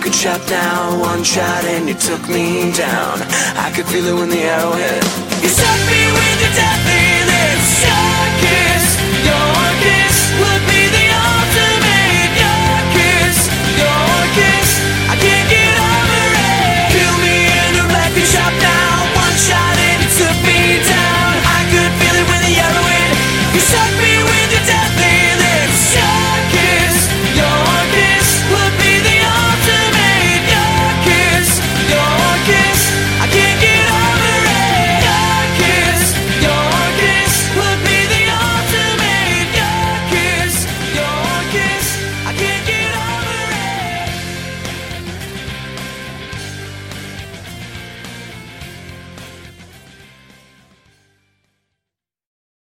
could shot down, one shot and you took me down. I could feel it when the arrow hit.